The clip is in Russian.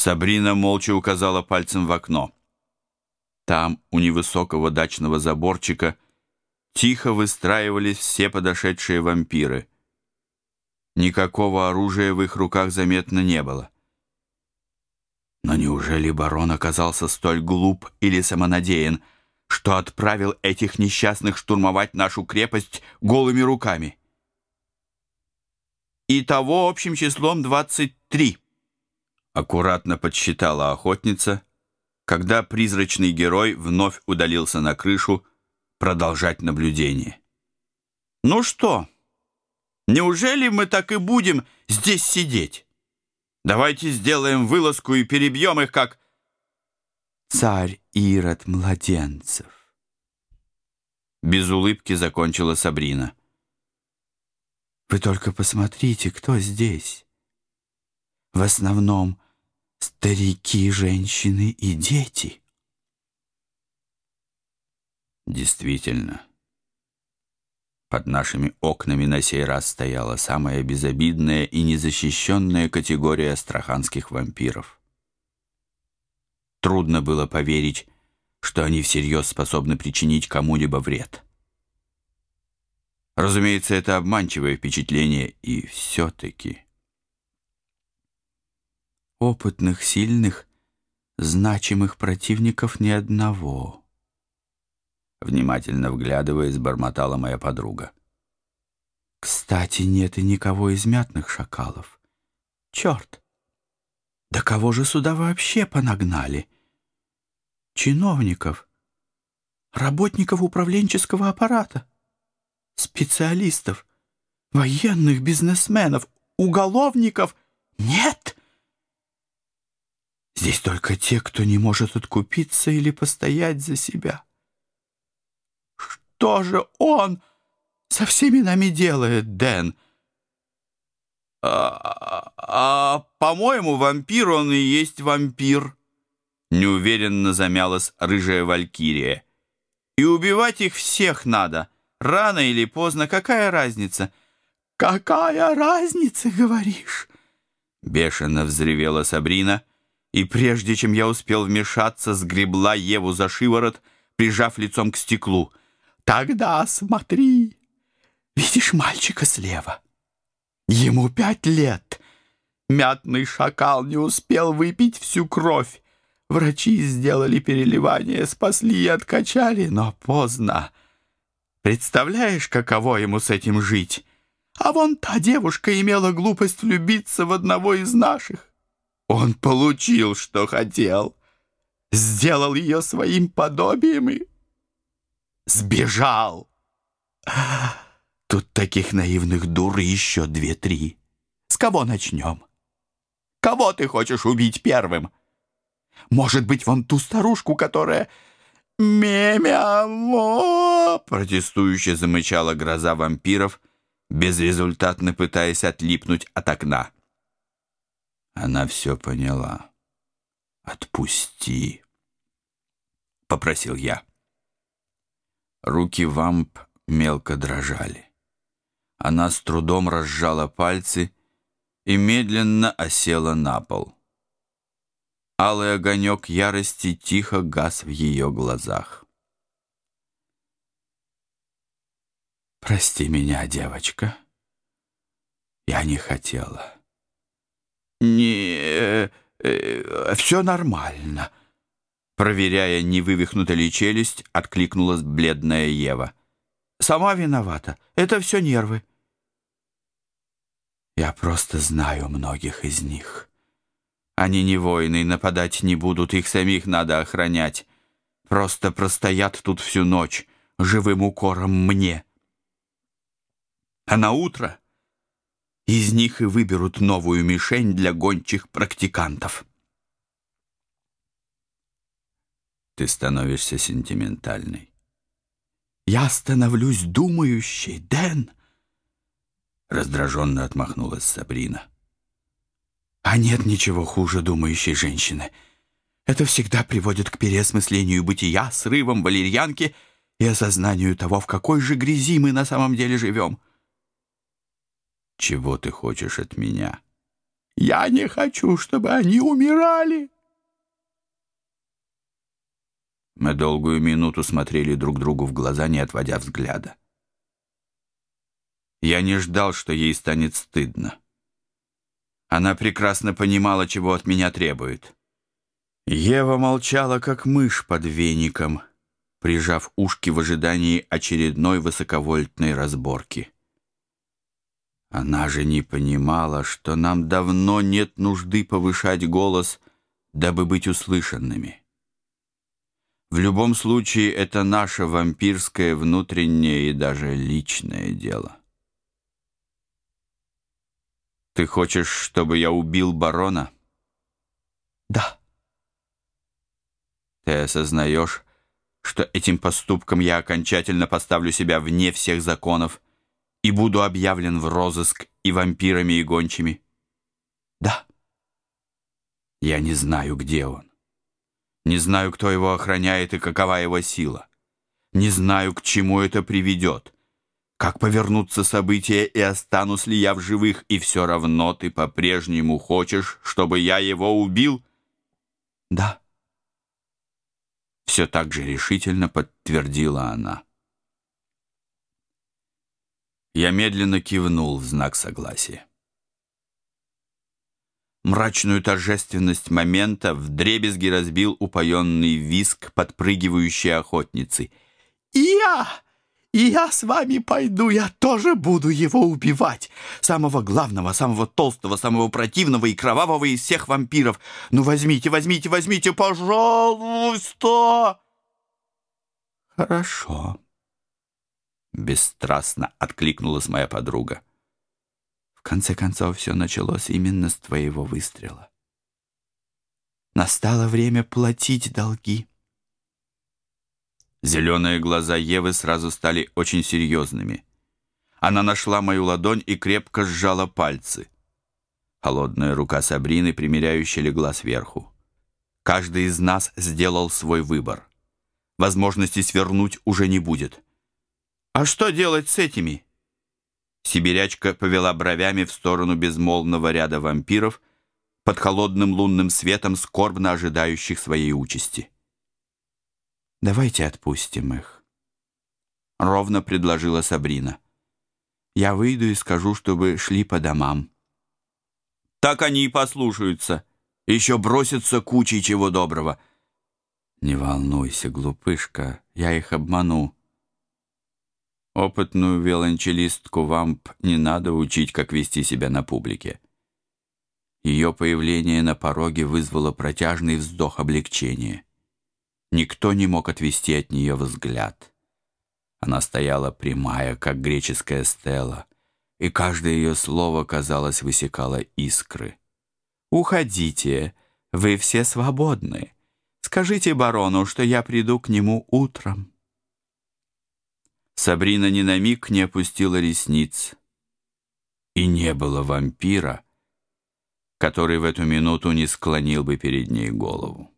Сабрина молча указала пальцем в окно. Там, у невысокого дачного заборчика, тихо выстраивались все подошедшие вампиры. Никакого оружия в их руках заметно не было. Но неужели барон оказался столь глуп или самонадеян, что отправил этих несчастных штурмовать нашу крепость голыми руками? Итого общим числом двадцать три. Аккуратно подсчитала охотница, когда призрачный герой вновь удалился на крышу продолжать наблюдение. «Ну что, неужели мы так и будем здесь сидеть? Давайте сделаем вылазку и перебьем их, как царь Ирод младенцев». Без улыбки закончила Сабрина. «Вы только посмотрите, кто здесь. В основном старики, женщины и дети. Действительно, под нашими окнами на сей раз стояла самая безобидная и незащищенная категория астраханских вампиров. Трудно было поверить, что они всерьез способны причинить кому-либо вред. Разумеется, это обманчивое впечатление, и все-таки опытных, сильных, значимых противников ни одного. Внимательно вглядываясь, бормотала моя подруга. Кстати, нет и никого из мятных шакалов. Черт! Да кого же сюда вообще понагнали? Чиновников, работников управленческого аппарата, специалистов, военных бизнесменов, уголовников? Нет! Здесь только те, кто не может откупиться или постоять за себя. Что же он со всеми нами делает, Дэн? А, а, по-моему, вампир он и есть вампир. Неуверенно замялась рыжая валькирия. И убивать их всех надо. Рано или поздно, какая разница? Какая разница, говоришь? Бешено взревела Сабрина и прежде чем я успел вмешаться, сгребла Еву за шиворот, прижав лицом к стеклу. «Тогда смотри! Видишь мальчика слева? Ему пять лет. Мятный шакал не успел выпить всю кровь. Врачи сделали переливание, спасли и откачали, но поздно. Представляешь, каково ему с этим жить? А вон та девушка имела глупость влюбиться в одного из наших. Он получил, что хотел, сделал ее своим подобием и сбежал. Тут таких наивных дур еще две-три. С кого начнем? Кого ты хочешь убить первым? Может быть, вон ту старушку, которая... «Мемямо!» — протестующе замычала гроза вампиров, безрезультатно пытаясь отлипнуть от окна. Она все поняла. «Отпусти», — попросил я. Руки вамп мелко дрожали. Она с трудом разжала пальцы и медленно осела на пол. Алый огонек ярости тихо гас в ее глазах. «Прости меня, девочка. Я не хотела». «Не... Э, э, все нормально». Проверяя, не вывихнута ли челюсть, откликнулась бледная Ева. «Сама виновата. Это все нервы». «Я просто знаю многих из них. Они не воины, нападать не будут, их самих надо охранять. Просто простоят тут всю ночь, живым укором мне». А на утро из них и выберут новую мишень для гончих практикантов. Ты становишься сентиментальной. Я становлюсь думающей, Дэн. Раздраженно отмахнулась Сабрина. А нет ничего хуже думающей женщины. Это всегда приводит к переосмыслению бытия, срывам валерьянки и осознанию того, в какой же грязи мы на самом деле живем. Чего ты хочешь от меня? Я не хочу, чтобы они умирали. Мы долгую минуту смотрели друг другу в глаза, не отводя взгляда. Я не ждал, что ей станет стыдно. Она прекрасно понимала, чего от меня требует. Ева молчала, как мышь под веником, прижав ушки в ожидании очередной высоковольтной разборки. Она же не понимала, что нам давно нет нужды повышать голос, дабы быть услышанными. В любом случае, это наше вампирское внутреннее и даже личное дело. Ты хочешь, чтобы я убил барона? Да. Ты осознаешь, что этим поступком я окончательно поставлю себя вне всех законов и буду объявлен в розыск и вампирами, и гончими? Да. Я не знаю, где он. Не знаю, кто его охраняет и какова его сила. Не знаю, к чему это приведет. Как повернутся события и останусь ли я в живых, и все равно ты по-прежнему хочешь, чтобы я его убил? Да. Все так же решительно подтвердила она. Я медленно кивнул в знак согласия. Мрачную торжественность момента вдребезги разбил упоенный виск подпрыгивающей охотницы. «Я! Я с вами пойду, я тоже буду его убивать! Самого главного, самого толстого, самого противного и кровавого из всех вампиров! Ну возьмите, возьмите, возьмите, пожалуйста!» «Хорошо», Бесстрастно откликнулась моя подруга. В конце концов, все началось именно с твоего выстрела. Настало время платить долги. Зеленые глаза Евы сразу стали очень серьезными. Она нашла мою ладонь и крепко сжала пальцы. Холодная рука Сабрины, примеряющая, легла сверху. Каждый из нас сделал свой выбор. Возможности свернуть уже не будет. «А что делать с этими?» Сибирячка повела бровями в сторону безмолвного ряда вампиров под холодным лунным светом, скорбно ожидающих своей участи. «Давайте отпустим их», — ровно предложила Сабрина. «Я выйду и скажу, чтобы шли по домам». «Так они и послушаются. Еще бросятся кучей чего доброго». «Не волнуйся, глупышка, я их обману. Опытную виолончелистку вамп не надо учить, как вести себя на публике. Ее появление на пороге вызвало протяжный вздох облегчения. Никто не мог отвести от нее взгляд. Она стояла прямая, как греческая стела, и каждое ее слово, казалось, высекало искры. «Уходите, вы все свободны. Скажите барону, что я приду к нему утром». Сабрина ни на миг не опустила ресниц. И не было вампира, который в эту минуту не склонил бы перед ней голову.